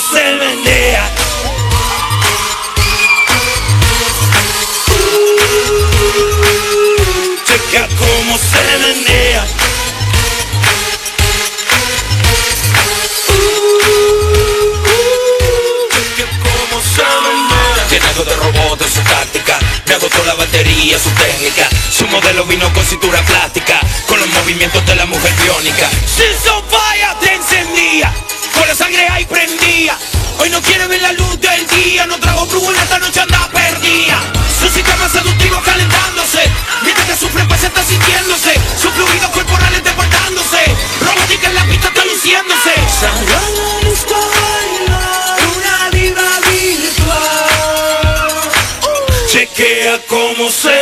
se vendía. Uh, checa cómo se vendía. de robot de su táctica. Me agotó la batería, su técnica. Su modelo vino con cintura plástica. Con los movimientos de la mujer biónica la sangre ahí prendía. Hoy no quiere ver la luz del día, no trago brujo en esta noche anda perdida. Su sistema seductivo calentándose, mientras que su frecuencia está sintiéndose, sus fluidos corporales desbordándose, robótica en la pista está luciéndose. una vida virtual. Chequea cómo se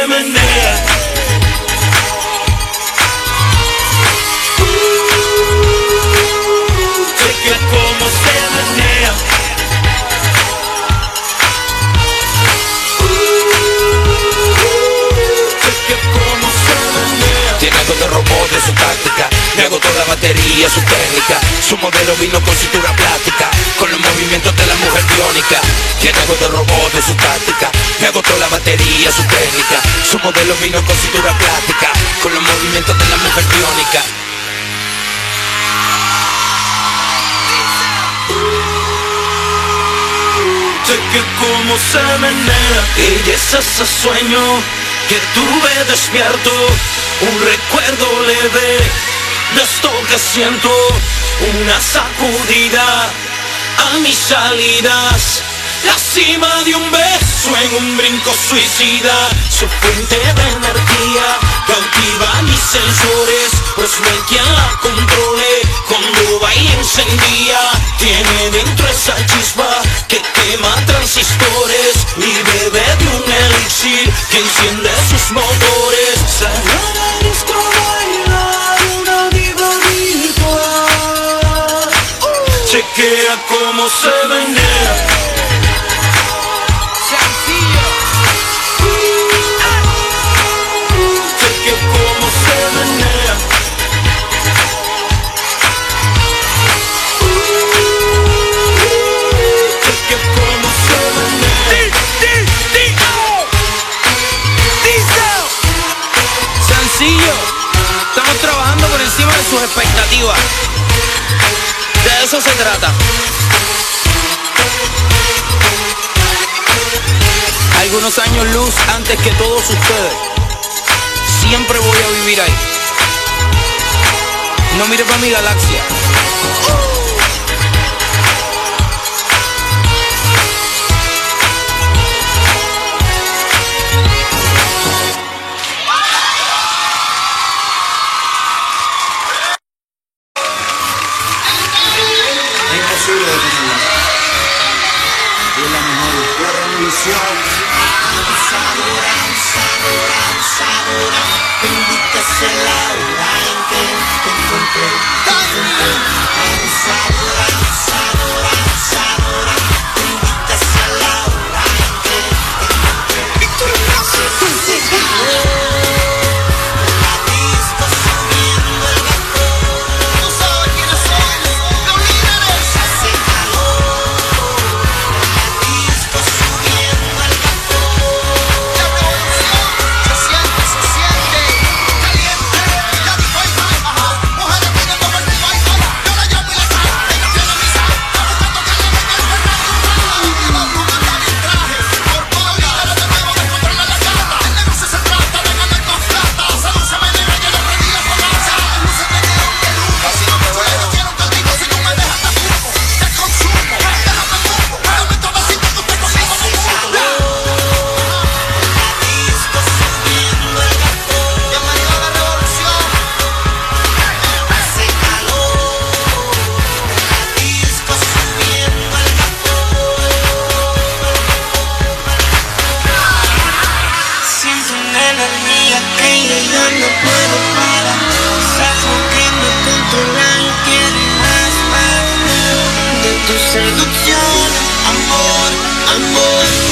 agotó la batería, su técnica. Su modelo vino con cintura plástica, con los movimientos de la mujer biónica. Tiene algo de robot de su táctica. Me agotó la batería, su técnica. Su modelo vino con cintura plástica, con los movimientos de la mujer biónica. Sé que como se menea Ella es ese sueño que tuve despierto Un recuerdo leve de esto que siento Una sacudida a mis salidas. La cima de un beso en un brinco suicida. Su fuente de energía cautiva mis sensores Pues no hay quien la controle. Cuando y encendía Tiene dentro esa chispa que quema transistores. Y bebe de un elixir que enciende sus motores Cómo se menea Chequea cómo se menea Chequea cómo se menea Sencillo, estamos trabajando por encima de sus expectativas. Eso se trata. Algunos años luz antes que todos ustedes. Siempre voy a vivir ahí. No mire para mi galaxia. Puedo parar. Saco que me controla y quiere más, más de tu seducción. Amor, amor,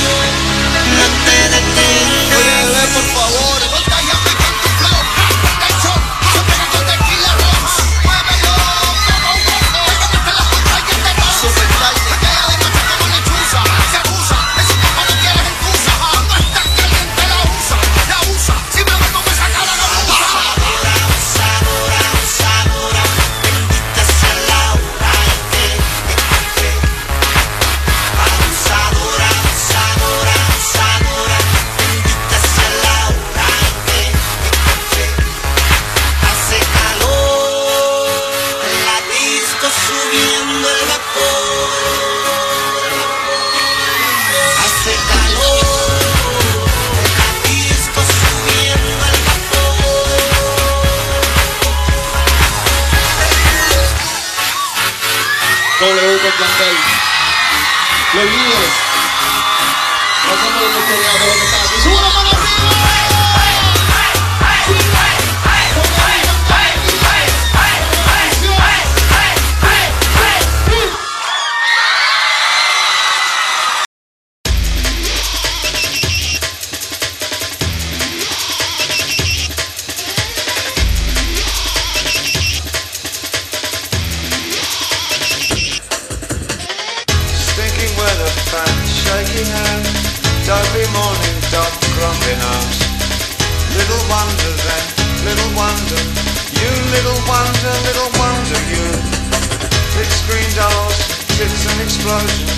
shits and explosion.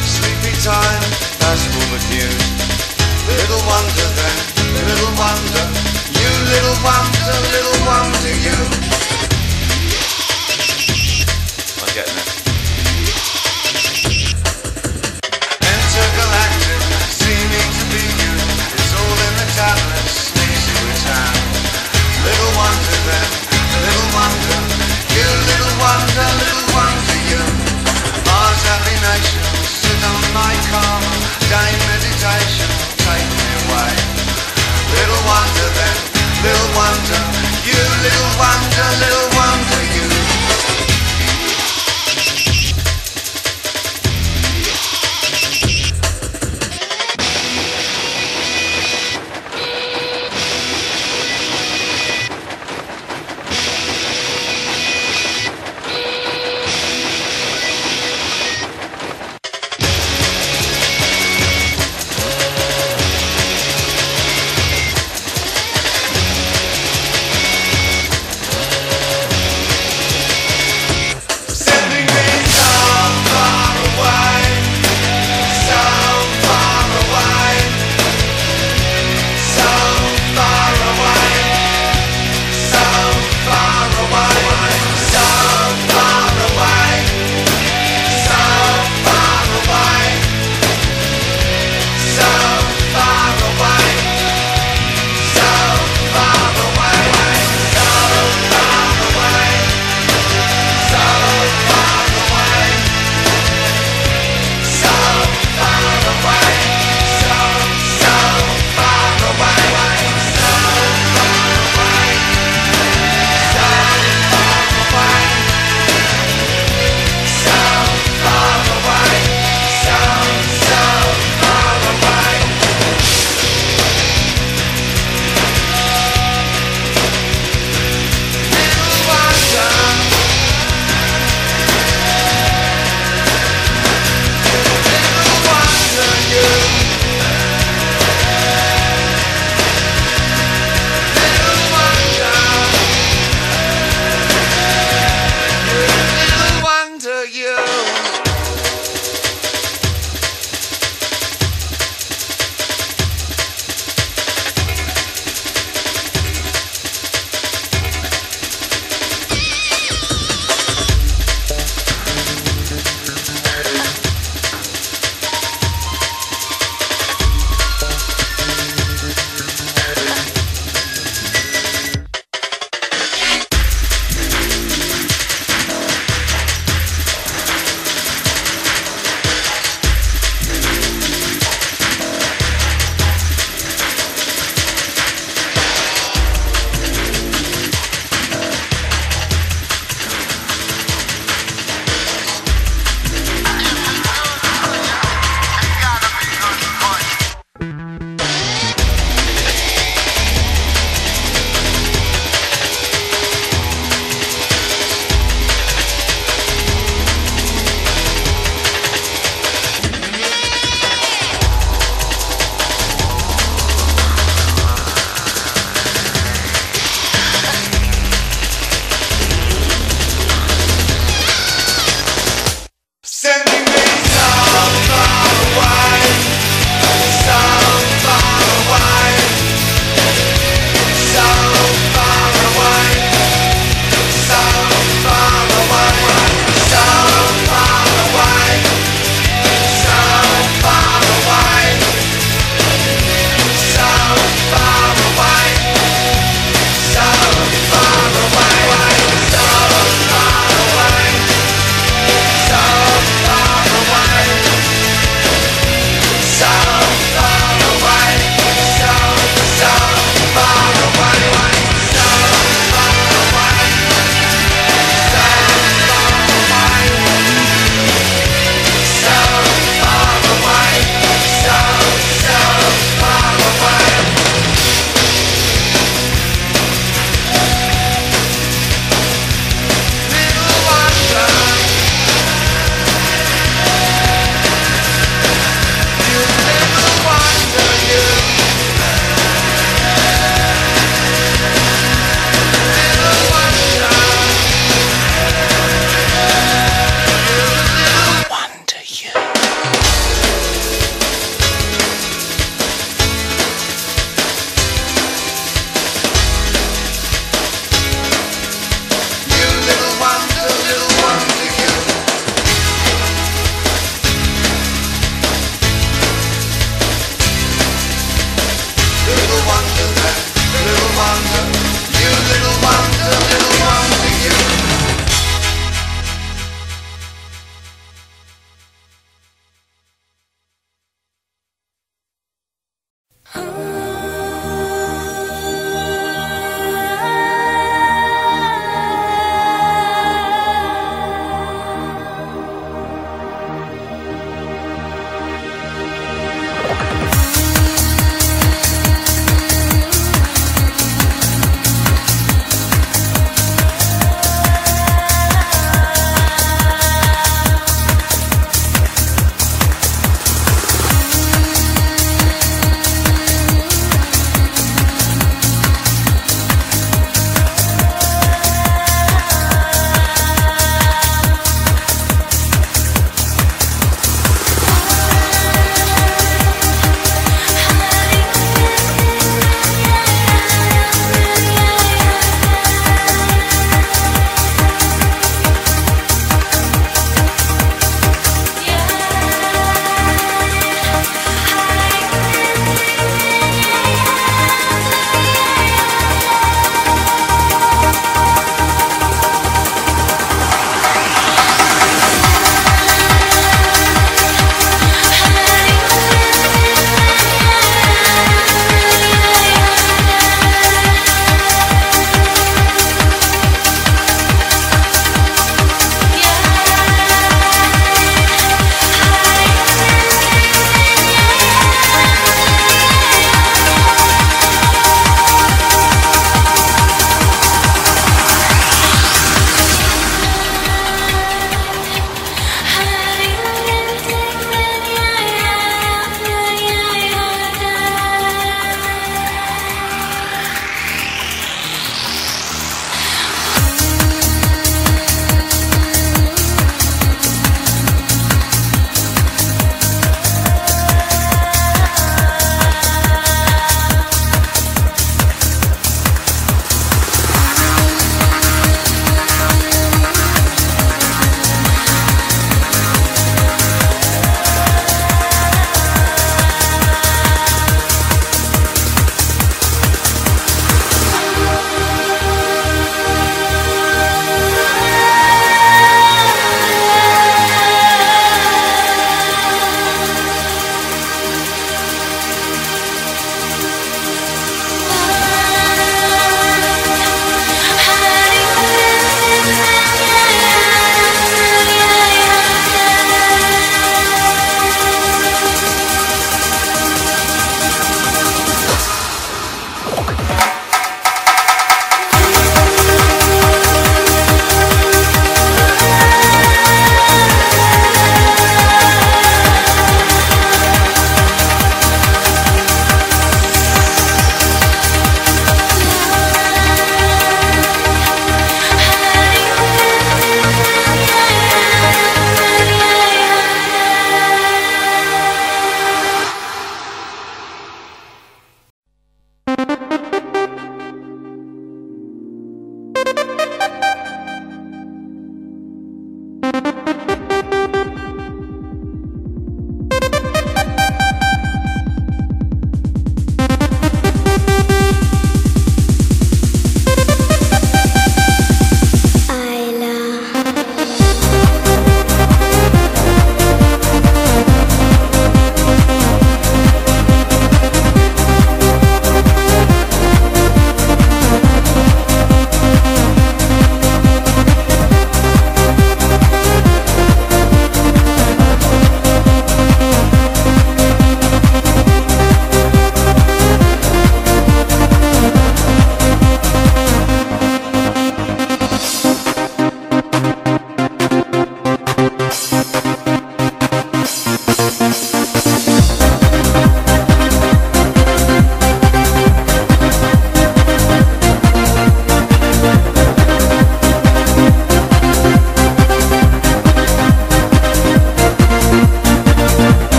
Sleepy time, that's Woolworth News. Little wonder then, little wonder, you little wonder, little wonder you. I'm getting it. little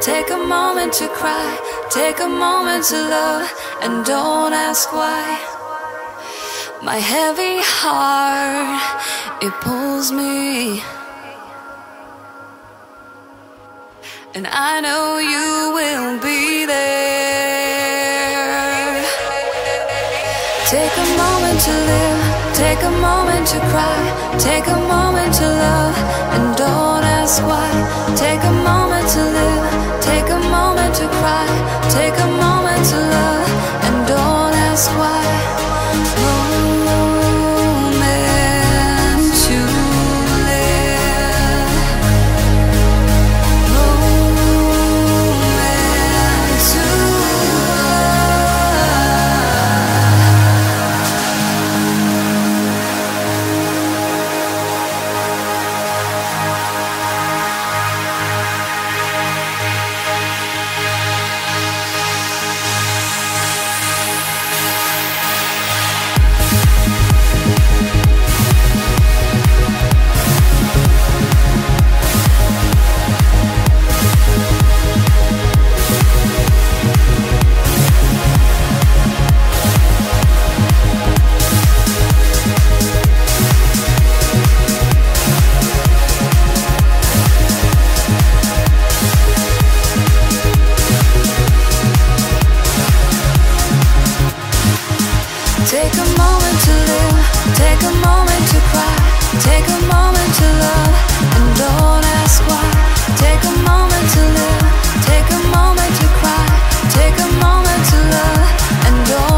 Take a moment to cry, take a moment to love, and don't ask why. My heavy heart, it pulls me. And I know you will be there. Take a moment to live, take a moment to cry, take a moment to love, and don't ask why. Take a moment. Take a moment to cry, take a moment to love and don't.